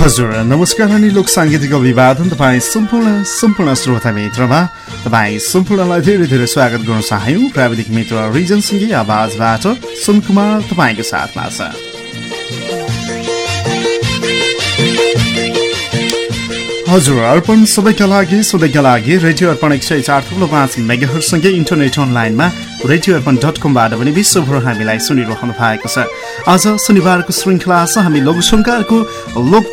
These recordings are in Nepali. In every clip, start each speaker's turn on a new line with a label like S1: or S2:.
S1: हजुर नमस्कार अनि लोक साङ्गीतिक अभिवादन तपाईँ सम्पूर्ण सम्पूर्ण श्रोता मित्रमा तपाईँ सम्पूर्णलाई धेरै धेरै स्वागत गर्न चाह्यौँ। प्राविधिक मित्र रिजनसँगै आवाजबाट सुनकुमार तपाईँको साथमा छ। हजुर अर्पण सबैका लागि सधैँका लागि रेडियो अर्पण एक सय चार थुप्रो पाँच मेगाहरूसँगै इन्टरनेट अनलाइनमा रेडियो अर्पण डट कमबाट पनि विश्वभर हामीलाई सुनिरहनु भएको छ। आज शनिबारको श्रृङ्खला छ हामी लोकसङ्कारको लोक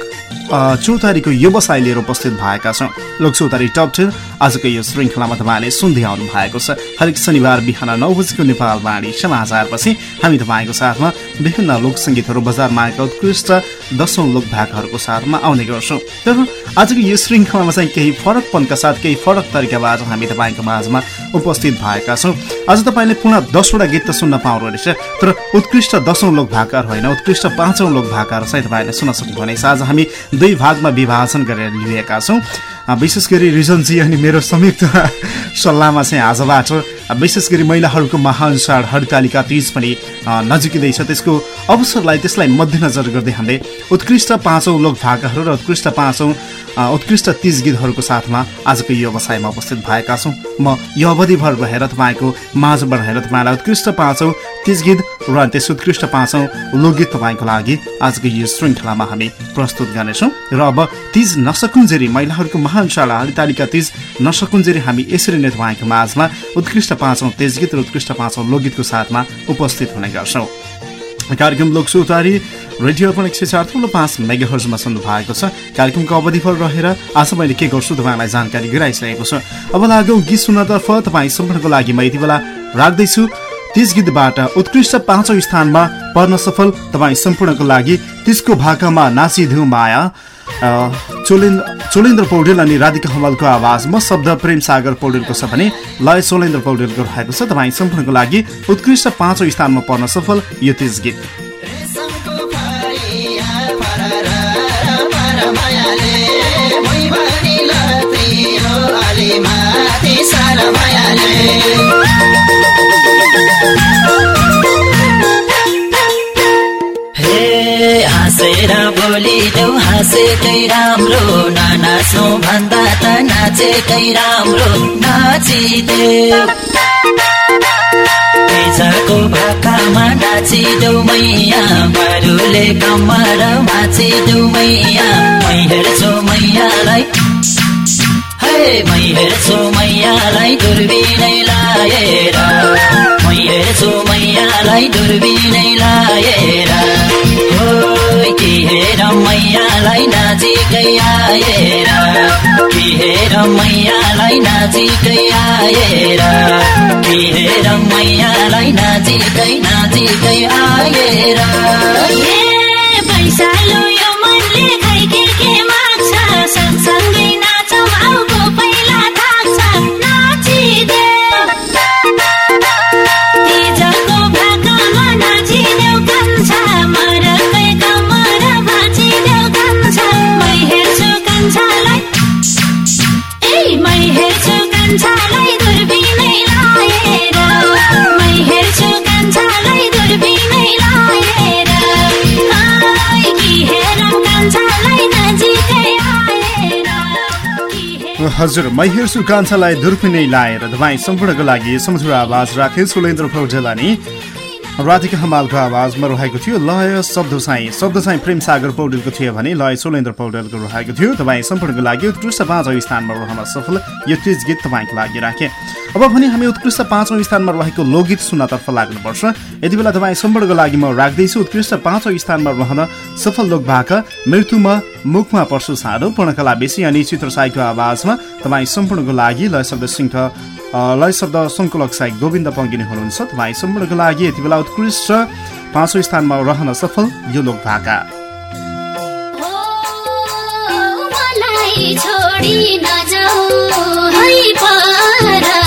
S1: चौतारीको व्यवसाय लिएर उपस्थित भएका छौँ। लोक चौतारी टप टेन आजको यो श्रृङ्खलामा तपाईँले सुन्दै आउनु भएको छ। हरेक शनिबार बिहान नौ बजीको नेपाल वाणी समाचारपछि हामी तपाईँको साथमा विभिन्न लोकसङ्गीतहरू बजारमा आएका उत्कृष्ट दसौँ लोक भागहरूको साथमा आउने गर्छौँ। तर आजको यो श्रृङ्खलामा चाहिँ केही फरकपनका साथ केही फरक तरिकाबाट हामी तपाईँको माझमा उपस्थित भएका छौँ। आज तपाईँले पुनः दसवटा गीत त सुन्न पाउनु रहेछ तर उत्कृष्ट दसौँ लोक भाकाहरू होइन उत्कृष्ट पाँचौँ लोक भाकाहरू चाहिँ तपाईँले सुन्न सक्नुहुनेछ। आज हामी दुई भागमा विभाजन गरेर लिएका छौँ। विशेष गरी रिजनजी अनि मेरो संयुक्त सल्लाहमा चाहिँ आजबाट विशेष गरी महिलाहरूको महान चाड हरितालिका तिज पनि नजिकिँदैछ। त्यसको अवसरलाई त्यसलाई मध्यनजर गर्दै हामीले उत्कृष्ट पाँचौँ लोक भाकाहरू र उत्कृष्ट पाँचौँ उत्कृष्ट तिज गीतहरूको साथमा आजको यो व्यवसायमा उपस्थित भएका छौँ। म यो अवधिभर रहेर तपाईँको माझबाट रहेर तपाईँलाई उत्कृष्ट पाँचौँ तिज गीत र त्यस उत्कृष्ट पाँचौँ लोकगीत तपाईँको लागि आजको यो श्रृङ्खलामा हामी प्रस्तुत गर्नेछौँ। र अब तिज नसकुन्जेरी महिलाहरूको महान शाला हरितालिका तिज नसकुन्जेरी हामी यसरी नै तपाईँको माझमा उत्कृष्ट पाँचौँ तेज गीत र उत्कृष्ट पाँचौँ लोकगीतको साथमा उपस्थित हुने गर्छौँ। कार्यक्रम लोक सुतारी रेडियो अर्पण एक सय चार ठुलो पाँच मेगाहर्जमा सुन्नु भएको छ। कार्यक्रमको अवधिभर रहेर आज मैले के गर्छु तपाईँलाई जानकारी गराइसकेको छु। अब लागौँ गीत सुन्नतर्फ तपाईँ सम्पूर्णको लागि म यति बेला राख्दैछु। तिज गीतबाट उत्कृष्ट पाँचौँ स्थानमा पर्न सफल तपाईँ सम्पूर्णको लागि तिजको भाकामा नाचिदेऊ माया। चोलेन्द्र पौडेल अनि राधिका हमालको आवाज म शब्द प्रेम सागर पौडेलको छ भने लय चोलेन्द्र पौडेलको रहेको छ। तपाईँ सम्पूर्णको लागि उत्कृष्ट पाँचौँ स्थानमा पर्न सफल यो तिज गीत।
S2: हाँसेर बोलिदेऊ हाँसेकै राम्रो। ननाच्नु भन्दा त नाचेकै राम्रो। नाचिदेऊ भाकामा नाचिदेऊ मैया। बारुले कम्मर नाचिदेऊ मैया। मै हेर्छु मैयालाई। मै हेर्छु मैयालाई दुर्बिनै लाएर। मै हेर्छु मैयालाई दुर्बिनै लाएर। हेर मैयालाई नजिकै आएर। के हेर मैयालाई नजिकै आएर। के हेर मैयालाई नजिकै नजिकै आएर।
S3: पैसा लो यो मनले
S1: हजुर मै हेर्छु कान्छालाई दुर्पिनै लाएर तपाईँ सम्पूर्णको लागि सम्झुर आवाज राखे सुलेन्द्र पौडेल अनि राधिका हमालको आवाजमा रहेको थियो लय शब्द चाहिँ शब्द चाहिँ प्रेम सागर पौडेलको थियो भने लय सुलेन्द्र पौडेलको रहेको थियो। तपाईँ सम्पूर्णको लागि उत्कृष्ट पाँचौँ स्थानमा रहन सफल यो तिज गीत तपाईँको लागि राखेँ। अब भने हामी उत्कृष्ट पाँचौँ स्थानमा रहेको लोकगीत सुन्नतर्फ लाग्नुपर्छ। यति बेला तपाईँ सम्पूर्णको लागि म राख्दैछु उत्कृष्ट पाँचौँ स्थानमा रहन सफल लोक भाका मृत्युमा मुखमा पर्छु साँडो पूर्णकला बेसी अनि चित्र साईको आवाजमा तपाईँ सम्पूर्णको लागि लय शब्द सिंह लय शब्द सङ्कलक साई गोविन्द पङ्गिनी हुनुहुन्छ। तपाईँ सम्पूर्णको लागि यति बेला उत्कृष्ट पाँचौँ स्थानमा रहन सफल यो लोक भाका।
S3: छोडी नजाऊ है पर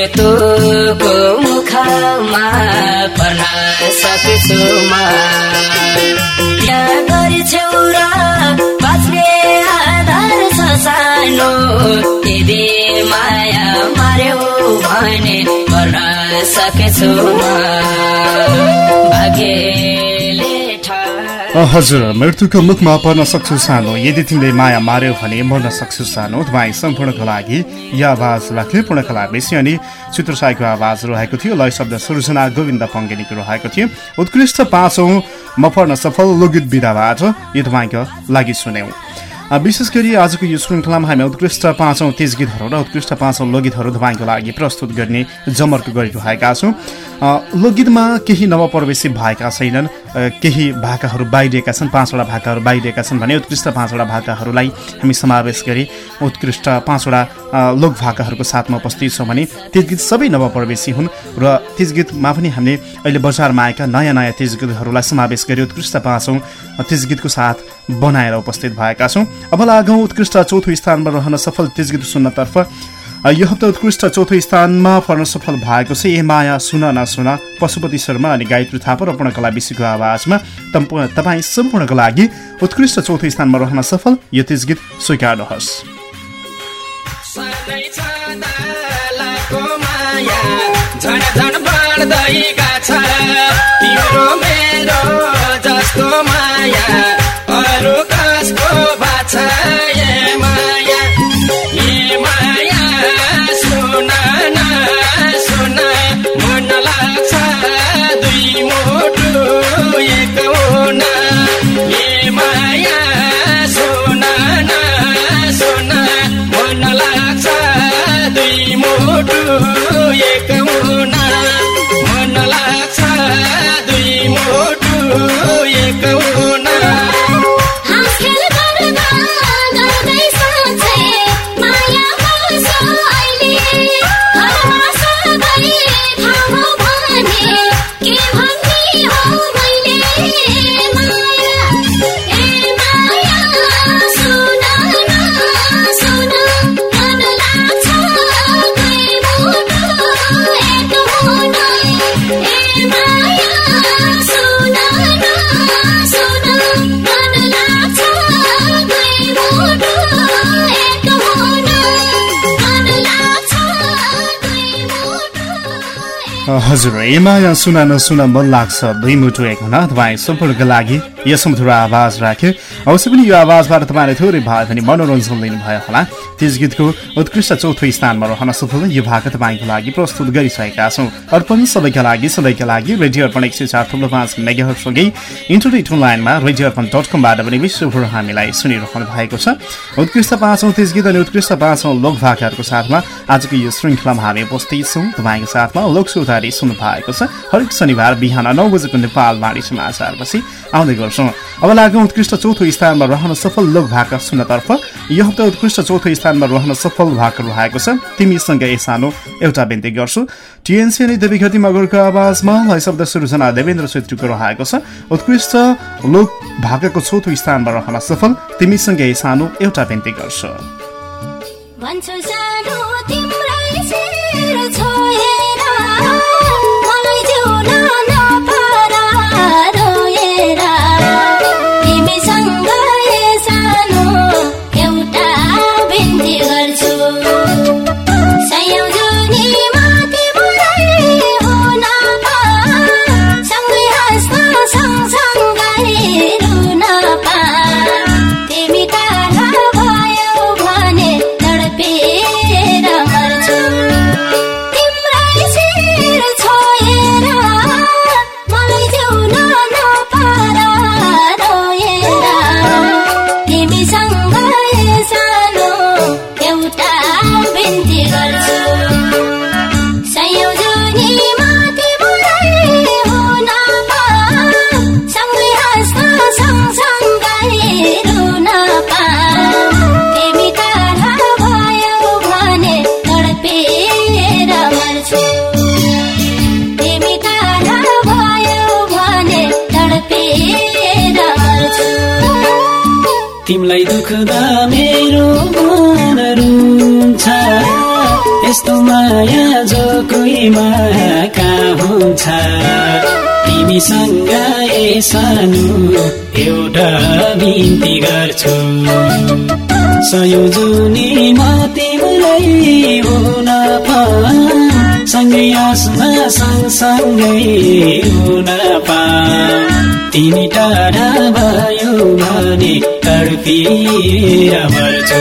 S3: मृत्युको मुखमा पर्न सक्छु म गर्छौ र बाँच्ने आधार छ
S4: सानो यदि माया मार्यो भने
S5: पर्न सक्छु म
S1: अ, हजुर मृत्युको मुखमा पर्न सक्छु सानो। यदि तिमीले माया मार्यो भने मर्न सक्छु सानो। तपाईँ सम्पूर्णको लागि यो आवाज राख्ने पूर्णकला बेसी अनि चित्रसाईको आवाज रहेको थियो। लय शब्द सृजना गोविन्द पङ्गेनीको रहेको थियो। उत्कृष्ट पाँचौँ म पर्न सफल लोकगीत विधाबाट। यो तपाईँको लागि सुन्यौँ। विशेष गरी आजको यो श्रृङ्खलामा हामी उत्कृष्ट पाँचौँ तेज गीतहरू र उत्कृष्ट पाँचौँ लोकगीतहरू तपाईँको लागि प्रस्तुत गर्ने जमर्को गरिरहेका छौँ। लोकगीतमा केही नवप्रवेशी भएका छैनन्। केही भाकाहरू बाहिरिएका छन्। पाँचवटा भाकाहरू बाहिरिएका छन् भने उत्कृष्ट पाँचवटा भाकाहरूलाई हामी समावेश गरी उत्कृष्ट पाँचवटा लोक भाकाहरूको साथमा उपस्थित छौँ भने त्यस गीत सबै नवप्रवेशी हुन् र त्यस गीतमा पनि हामीले अहिले बजारमा आएका नयाँ नयाँ तेज गीतहरूलाई समावेश गरी उत्कृष्ट पाँचौँ तेज गीतको साथ बनाएर उपस्थित भएका छौँ। अब लागौँ उत्कृष्ट चौथो स्थानमा रहन सफल तेज गीत सुन्नतर्फ यो हप्ता उत्कृष्ट चौथो स्थानमा पर्न सफल भएको छ। ए माया सुन नसुन पशुपति शर्मा अनि गायत्री थापा र पूर्णकला विषयको आवाजमा तपाईँ सम्पूर्णको लागि उत्कृष्ट चौथो स्थानमा रहन सफल यो तेज गीत स्वीकार्नुहोस्
S3: एक
S1: हजुर ए माया सुन नसुन मन लाग्छ। दुई मुटु एक हुन। तपाईँ सम्पूर्णको लागि यस मधुर आवाज राख्यो अवश्य पनि यो आवाजबाट तपाईँले थोरै भए पनि मनोरञ्जन लिनुभयो होला। त्यस गीतको उत्कृष्ट चौथो स्थानमा रहन सफल यो भाग तपाईँको लागि प्रस्तुत गरिसकेका छौँ। अर्पण सबैका लागि सधैँका लागि रेडियो अर्पण एक सय चार थुप्रो पाँच मेगाहरूसँगै इन्टरनेट अनलाइनमा रेडियो अर्पण डट कमबाट पनि विश्वभर हामीलाई सुनिरहनु भएको छ। उत्कृष्ट पाँचौँ तेज गीत अनि उत्कृष्ट पाँचौँ लोक भाकाहरूको साथमा आजको यो श्रृङ्खलामा हामी उपस्थित छौँ। तपाईँको साथमा लोक सुधारी सुन्नु भएको छ। हरेक शनिबार बिहान नौ बजेको नेपाल बाणी समाचारपछि आउँदै गर्छौँ। अब लागौँ उत्कृष्ट चौथो स्थानमा रहन सफल लोक भाका सुन्नतर्फ। यो हप्ता उत्कृष्ट चौथो स्थानमा रहन सफल भाका रहेको छ। तिमीसँग ए सानो एउटा बिन्ती गर्छु। टिएनसी अनि देवीघटी मगरको आवाजमा लय शब्द सृजना देवेन्द्र छेत्रीको रहेको छ। उत्कृष्ट लोक भाकाको चौथो स्थानमा रहन सफल। तिमीसँग ए सानो एउटा बिन्ती गर्छु।
S6: सम्झदा मेरो मन रुन्छ यस्तो माया जो कहाँ हुन्छ। तिमीसँग ए सानो एउटा बिन्ती गर्छु। जुनी म तिमीलाई हुन पाऊँ। सँगै आसमा सँगसँगै हुन पाऊँ। तिमी टाढा भयो भने तडपिएर मर्छु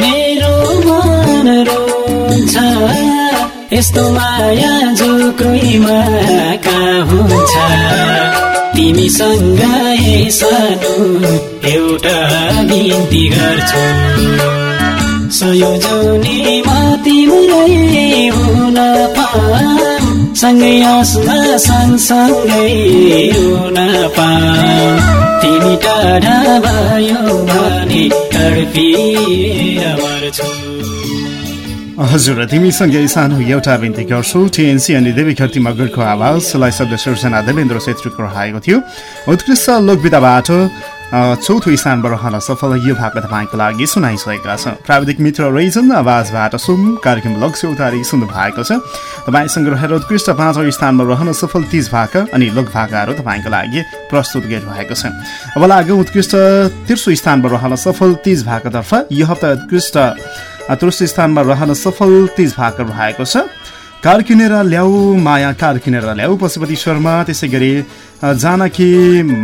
S6: मेरो मन रुन्छ यस्तो माया जो कोहीमा कहाँ हुन्छ। तिमीसँग सानो एउटा बिन्ती गर्छु। संयोजनी म तिम्रै हुन पाऊँ सँगै आसमा सँगसँगै हुन पाऊँ। तिमी टाढा भयो भने
S1: हजुर तिमीसँगै सानो एउटा बिन्ती गर्छु। टिएनसी अनि देवी खर्ती मगरको आवाजलाई शब्द सिर्जना देवेन्द्र छेत्रीको रहेको थियो। उत्कृष्ट लोकविधाबाट चौथो स्थानमा रहन सफल यो भाग तपाईँको लागि सुनाइसकेका छ। प्राविधिक मित्र रेजन आवाजबाट सुम कार्यक्रम लक्ष्य उतारी सुन्नु भएको छ। तपाईँसँग रहेर उत्कृष्ट पाँचौँ स्थानमा रहन सफल तिज भाका अनि लोक भाकाहरू तपाईँको लागि प्रस्तुत गरिरहेको छ। अब लाग्यो उत्कृष्ट तेर्सो स्थानमा रहन सफल तिज भाकातर्फ यो हप्ता उत्कृष्ट तेस्रो स्थानमा रहन सफल तिज भाका रहेको छ। कार किनेर ल्याऊ माया कार किनेर ल्याऊ पशुपति शर्मा त्यसै गरी जानकी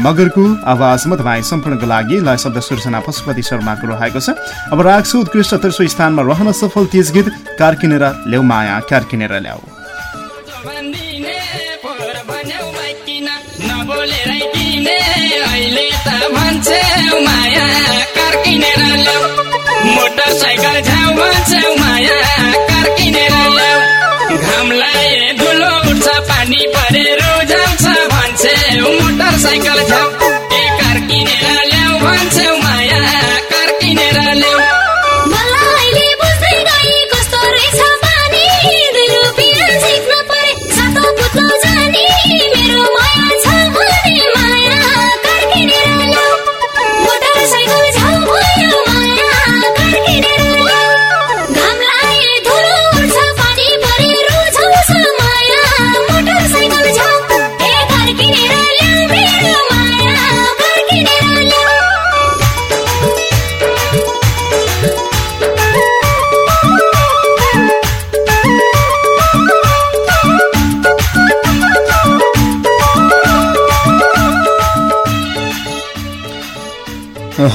S1: मगरको आवाजमा तपाईँ सम्पूर्णको लागि लय शब्द सूचना पशुपति शर्माको रहेको छ। अब राख्छु उत्कृष्ट तेस्रो स्थानमा रहन सफल तिज गीत कार किनेर ल्याऊ। माया कार किनेर ल्याऊ।
S7: मोटरसाइकल भन्छौ माया कार ल्याऊ। घामलाई धुलो उठ्छ पानी परेर जान्छ भन्छौ मोटरसाइकल झ्याउ ए कार किनेर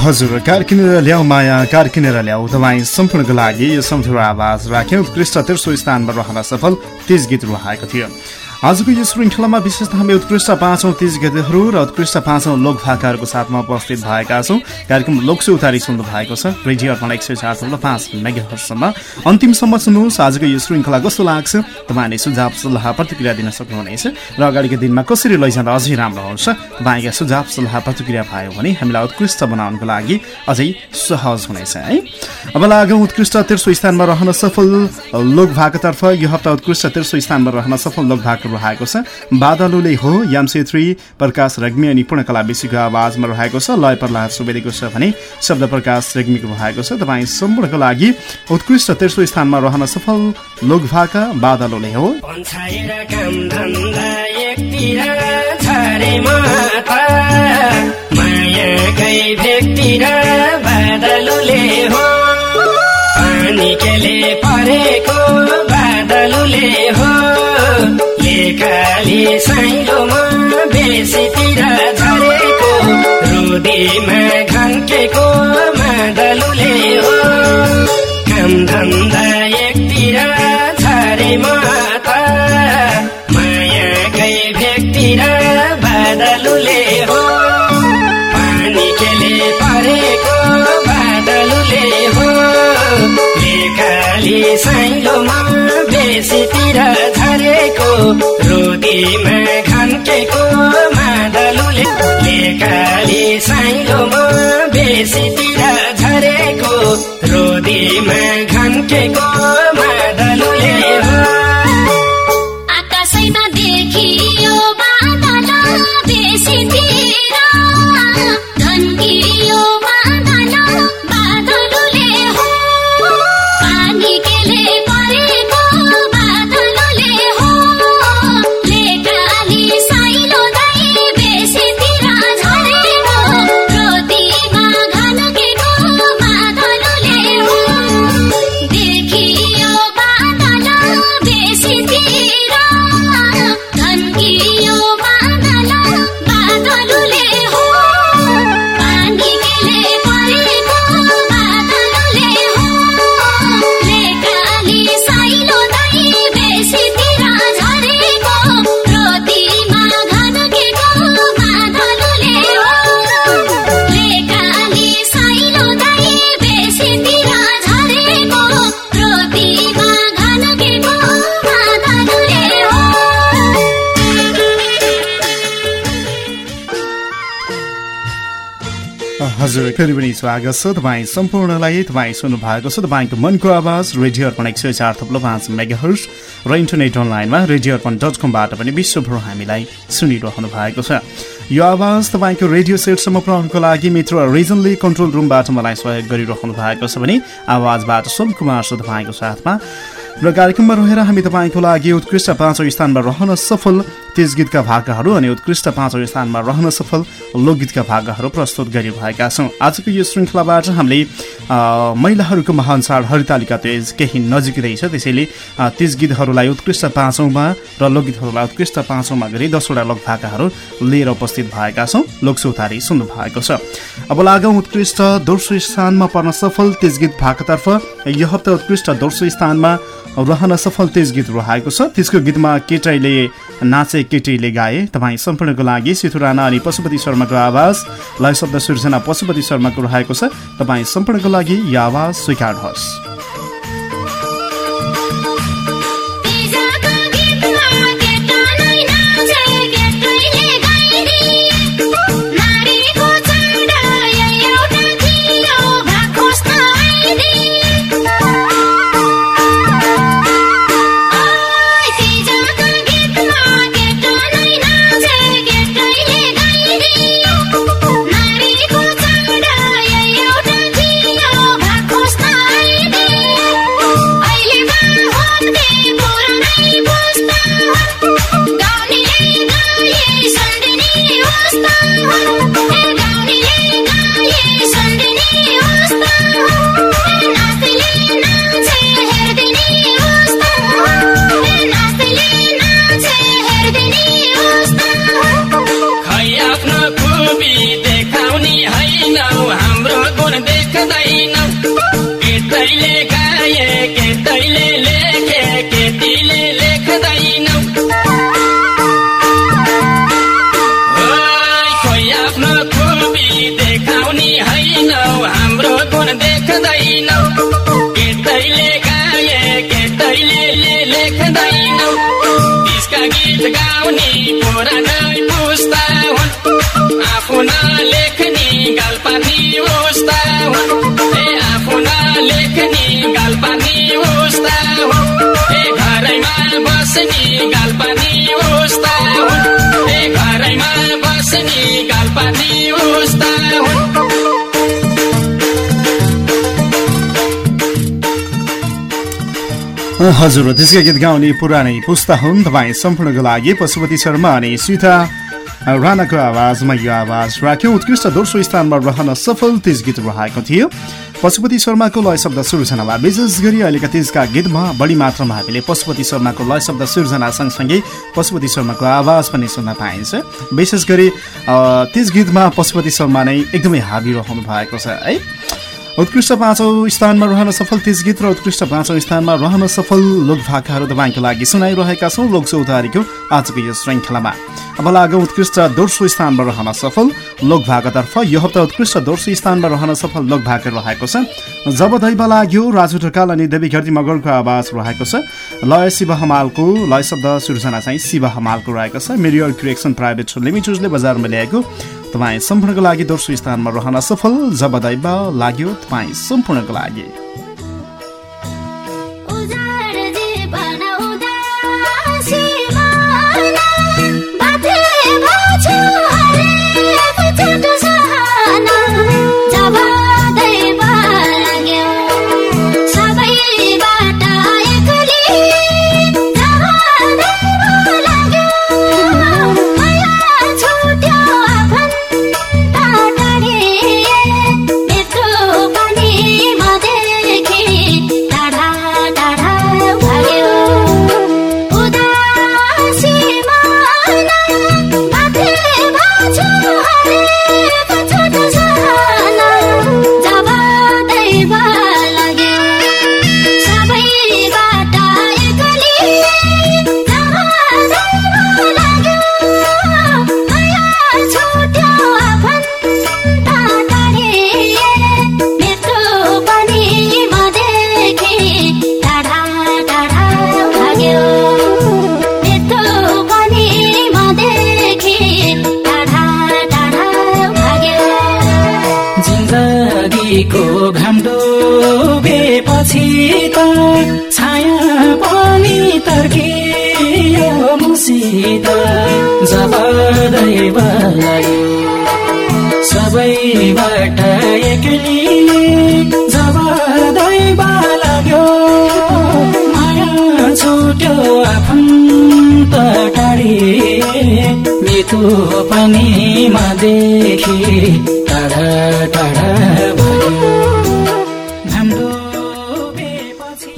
S1: हजुर कार किनेर ल्याऊ माया कार किनेर ल्याऊ। तपाईँ सम्पूर्णको लागि यो सम्झौरा आवाज राख्यौँ। उत्कृष्ट तेर्सो स्थानमा रहन सफल। तिज गीत रहेको थियो। आजको यो श्रृङ्खलामा विशेष हामी उत्कृष्ट पाँचौँ तिज गीतहरू र उत्कृष्ट पाँचौँ लोक भाकाहरूको साथमा उपस्थित भएका छौँ। कार्यक्रम लोकसे उतारी सुन्नु भएको छ। रेडियो अर्पण एक सय चार पाँच मेगाहरसम्म अन्तिमसम्म सुन्नुहोस्। आजको यो श्रृङ्खला कस्तो लाग्छ? तपाईँले सुझाव सल्लाह प्रतिक्रिया दिन सक्नुहुनेछ र अगाडिको दिनमा कसरी लैजाँदा अझै राम्रो हुन्छ? तपाईँका सुझाव सल्लाह प्रतिक्रिया पायो भने हामीलाई उत्कृष्ट बनाउनको लागि अझै सहज हुनेछ है? अब लागौँ उत्कृष्ट तेर्सो स्थानमा रहन सफल लोक भाकातर्फ यो हप्ता उत्कृष्ट तेर्सो स्थानमा रहन सफल लोक भाका रहेको छ। बादलुले हो याम छेत्री प्रकाश रेग्मी अनि पूर्णकला विषयको आवाजमा रहेको छ। लय प्रहलाद सुवेदीको छ भने शब्द प्रकाश रेग्मीको रहेको छ। तपाईँ सम्पूर्णको लागि उत्कृष्ट तेर्सो स्थानमा रहन सफल लोक भाका बादलुले हो।
S7: बादलुले हो। पानी केले परेको बादलुले हो। लेखाले साइलोमा बेसीतिर झरेको रुदीमा घन्केको मादलुले हो। काम धन्दा एकतिर छरे झरेको रोदीमा घन्केको मादलुले लेखाली साइलोमा बेसीतिर
S1: फेरि पनि स्वागत छ। तपाईँ सम्पूर्णलाई तपाईँ सुन्नु भएको छ। तपाईँको मनको आवाज रेडियो अर्पण एक सय चार थप्लो पाँच मेगा हर्स र इन्टरनेट अनलाइनमा रेडियो अर्पण डट कमबाट पनि विश्वभर हामीलाई सुनिरहनु भएको छ। यो आवाज तपाईँको रेडियो सेटसम्म पुऱ्याउनुको लागि मित्र रिजनले कन्ट्रोल रुमबाट मलाई सहयोग गरिरहनु भएको छ भने आवाजबाट सोम कुमार छ तपाईँको साथमा। र कार्यक्रममा रहेर हामी तपाईँको लागि उत्कृष्ट पाँचौँ स्थानमा रहन सफल तेज गीतका भाकाहरू अनि उत्कृष्ट पाँचौँ स्थानमा रहन सफल लोकगीतका भाकाहरू प्रस्तुत गरिरहेका छौँ। आजको यो श्रृङ्खलाबाट हामीले महिलाहरूको महान चाड हरितालिका तेज केही नजिकै रहेछ। त्यसैले तेज गीतहरूलाई उत्कृष्ट पाँचौँमा र लोकगीतहरूलाई उत्कृष्ट पाँचौँमा गरी दसवटा लोक भाकाहरू लिएर उपस्थित भएका छौँ। लोकसौतारी सुन्नु भएको छ। अब लागौँ उत्कृष्ट दोस्रो स्थानमा पर्न सफल तेज गीत भाकातर्फ। यो हप्ता उत्कृष्ट दोस्रो स्थानमा रहन सफल तेज गीत रहेको छ। त्यसको गीतमा केटाइले नाचे केटीले गाए। तपाईँ सम्पूर्णको लागि सिथु राणा अनि पशुपति शर्माको आवाज लय शब्द सृजना पशुपति शर्माको रहेको छ। तपाईँ सम्पूर्णको लागि यो आवाज स्वीकार्नुहोस्।
S7: गीत गाउने पुरानै पुस्ता हुन् आफू नलेख्ने गालपानी उस्ता हुन् ए आफू नलेख्ने गालपानी उस्ता हुन् ए घरैमा बस्ने
S1: हजुर त्यसका गीत गाउने पुरानै पुस्ता हुन्। तपाईँ सम्पूर्णको लागि पशुपति शर्मा अनि सीता राणाको आवाजमा यो आवाज राख्यो। उत्कृष्ट दोस्रो स्थानमा रहन सफल तेज गीत रहेको थियो। पशुपति शर्माको लय शब्द सृजनामा विशेष गरी अहिलेका तेजका गीतमा बढी मात्रामा हामीले पशुपति शर्माको लय शब्द सृजना सँगसँगै पशुपति शर्माको आवाज पनि सुन्न पाइन्छ। विशेष गरी तेज गीतमा पशुपति शर्मा नै एकदमै हाबी रहनु भएको छ है। उत्कृष्ट पाँचौँ स्थानमा रहन सफल तेज गीत र उत्कृष्ट पाँचौँ स्थानमा रहन सफल लोकभाकाहरू तपाईँको लागि सुनाइरहेका छौँ लोक चौतारीको आजको यो श्रृङ्खलामा। अब लागौँ उत्कृष्ट दोस्रो स्थानमा रहन सफल लोकभाकातर्फ। यो हप्ता उत्कृष्ट दोस्रो स्थानमा रहन सफल लोकभाका रहेको छ। जब दैव लाग्यो राजु ढकाल अनि देवी घरती मगरको आवाज रहेको छ। लय शिव हमालको लय शब्द सृजना चाहिँ शिव हमालको रहेको छ। मेरियल क्रिएक्सन प्राइभेट लिमिटेडले बजारमा ल्याएको तपाईँ सम्पूर्णको लागि दोस्रो स्थानमा रहन सफल जब दैव लाग्यो तपाईँ सम्पूर्णको लागि।
S6: सबैको घाम डुबेपछि त छाया पनि तर्कियो मुसित जब दैव लाग्यो सबैबाट एक्लिए। जब दैव लाग्यो माया छुट्यो आफन्त टाढी। मिठो पनि देखि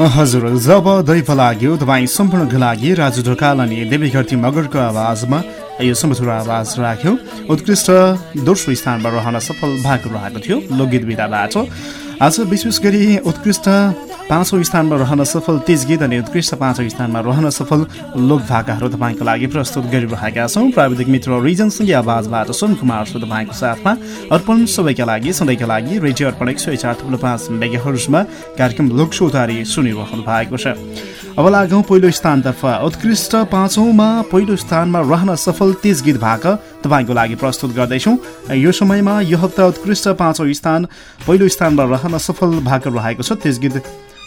S1: हजुर जब दैव लाग्यो तपाईँ सम्पूर्णको लागि राजु ढोकाल अनि देवी मगरको आवाजमा यो समथुर आवाज राख्यो। उत्कृष्ट दोस्रो स्थानमा रहन सफल भएको रहेको थियो लोकगीत विधाबाट। आज विशेष गरी उत्कृष्ट पाँचौँ स्थानमा रहन सफल तेज गीत अनि उत्कृष्ट पाँचौँ स्थानमा रहन सफल लोक भाकाहरू तपाईँको लागि प्रस्तुत गरिरहेका छौँ। प्राविधिक मित्र रिजनसँगै आवाजबाट सोम कुमार छु तपाईँको साथमा। अर्पण सबैका लागि सधैँका लागि रेडियो अर्पण एक सय चार थुप्रो पाँच मेगाहरुसमा कार्यक्रम लोकसौतारी सुनिरहनु भएको छ। अब लागौँ पहिलो स्थानतर्फ। उत्कृष्ट पाँचौँमा पहिलो स्थानमा रहन सफल तेज गीत भाका तपाईँको लागि प्रस्तुत गर्दैछौँ। यो समयमा यो हप्ता उत्कृष्ट पाँचौँ स्थान पहिलो स्थानमा रहन सफल भएको रहेको छ तेज गीत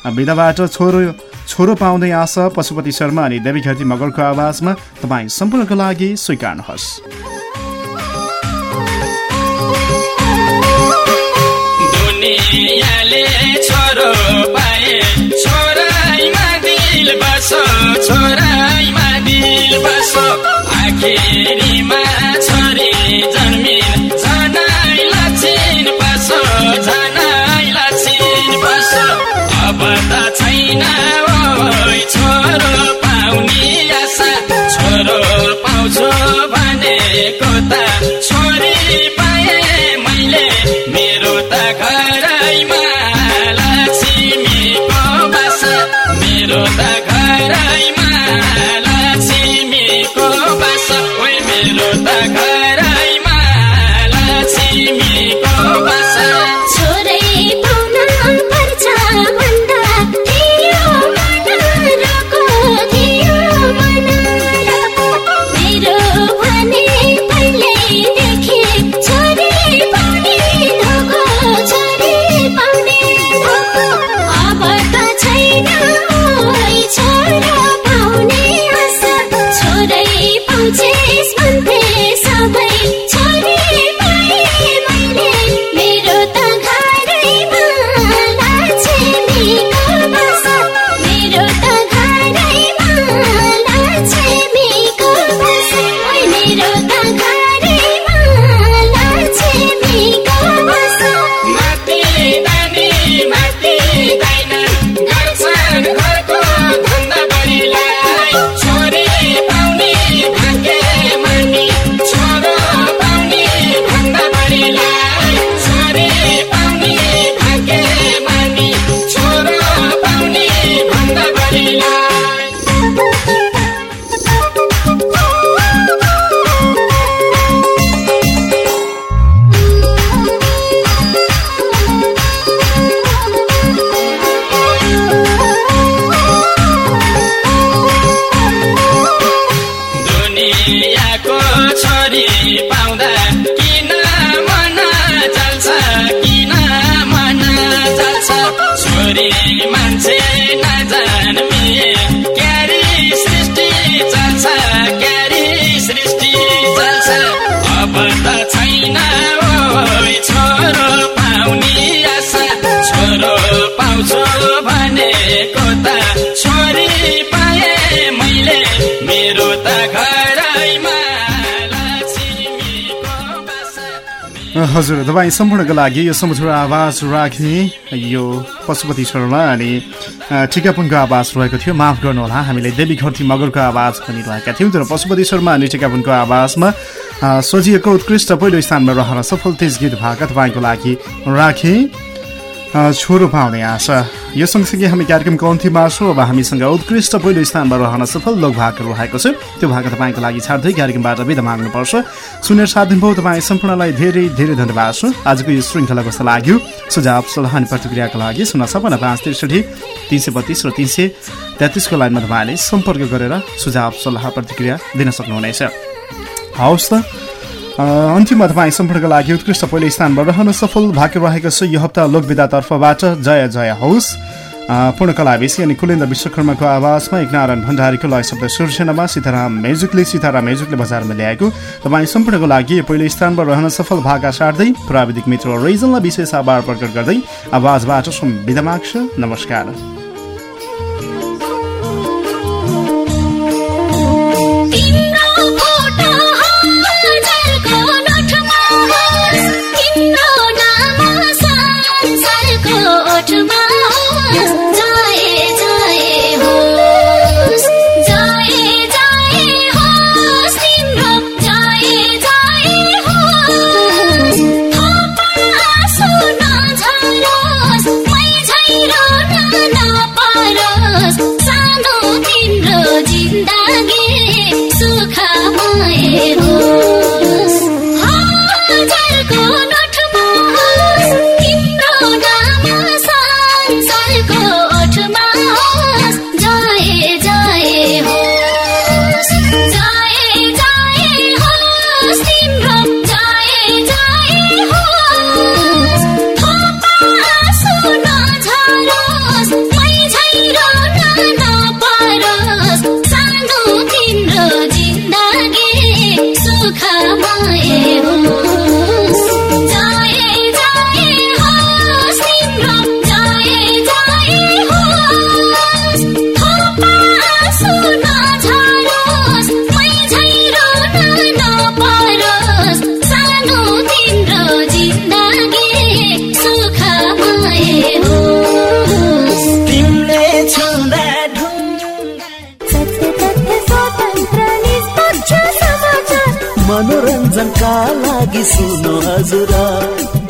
S1: विधाबाट छोरो छोरो पाउँदै आशा पशुपति शर्मा अनि देवी घरती मगरको आवाजमा तपाईँ सम्पूर्णको लागि स्वीकार्नुहोस्।
S7: छोरो
S1: हजुर तपाईँ सम्पूर्णको लागि यो समुद्र आवाज राख्ने यो पशुपति शर्मा अनि अ, टिकापुनको आवाज रहेको थियो। माफ गर्नुहोला हामीले देवी घरती मगरको आवाज पनि रहेका थियौँ तर पशुपति शर्मा अनि टिकापुनको आवाजमा अ, सजिएको उत्कृष्ट पहिलो स्थानमा रहन सफल तेज गीत भाका तपाईँको लागि राखेँ। छोरो पाउने आशा यो सँगसँगै हामी कार्यक्रमको अन्तिममा छौँ अब हामीसँग उत्कृष्ट पहिलो स्थानमा रहन सफल लोक भागहरू रहेको छ। त्यो भाग तपाईँको लागि छाड्दै कार्यक्रमबाट बिदा माग्नुपर्छ। सुनेर साथ दिनुभयो तपाईँ सम्पूर्णलाई धेरै धेरै धन्यवाद छ। आजको यो श्रृङ्खला कस्तो लाग्यो? सुझाव सल्लाह अनि प्रतिक्रियाको लागि शून्य सपन्न पाँच त्रिसठी तिन सय बत्तिस र तिन सय तेत्तिसको लाइनमा तपाईँले सम्पर्क गरेर सुझाव सल्लाह प्रतिक्रिया दिन सक्नुहुनेछ। हवस् त।
S3: अ, अन्तिममा तपाईँ सम्पूर्णको लागि उत्कृष्ट पहिलो स्थानमा रहन सफल भाग्य रहेको छ। यो हप्ता लोकविदातर्फबाट जय जय होस्। पूर्णकला बेसी अनि कुलेन्द्र विश्वकर्माको आवाजमा एकनारायण भण्डारीको लय शब्द सूर्यसेनामा सीताराम मेजुकले सीताराम मेजुकले बजारमा ल्याएको। तपाईँ सम्पूर्णको लागि पहिलो स्थानमा रहन सफल भागा सार्दै प्राविधिक मित्र रिजनलाई विशेष आभार प्रकट गर्दै आवाजबाट माग्छ। नमस्कार।
S8: लागि सुन्नु हजुर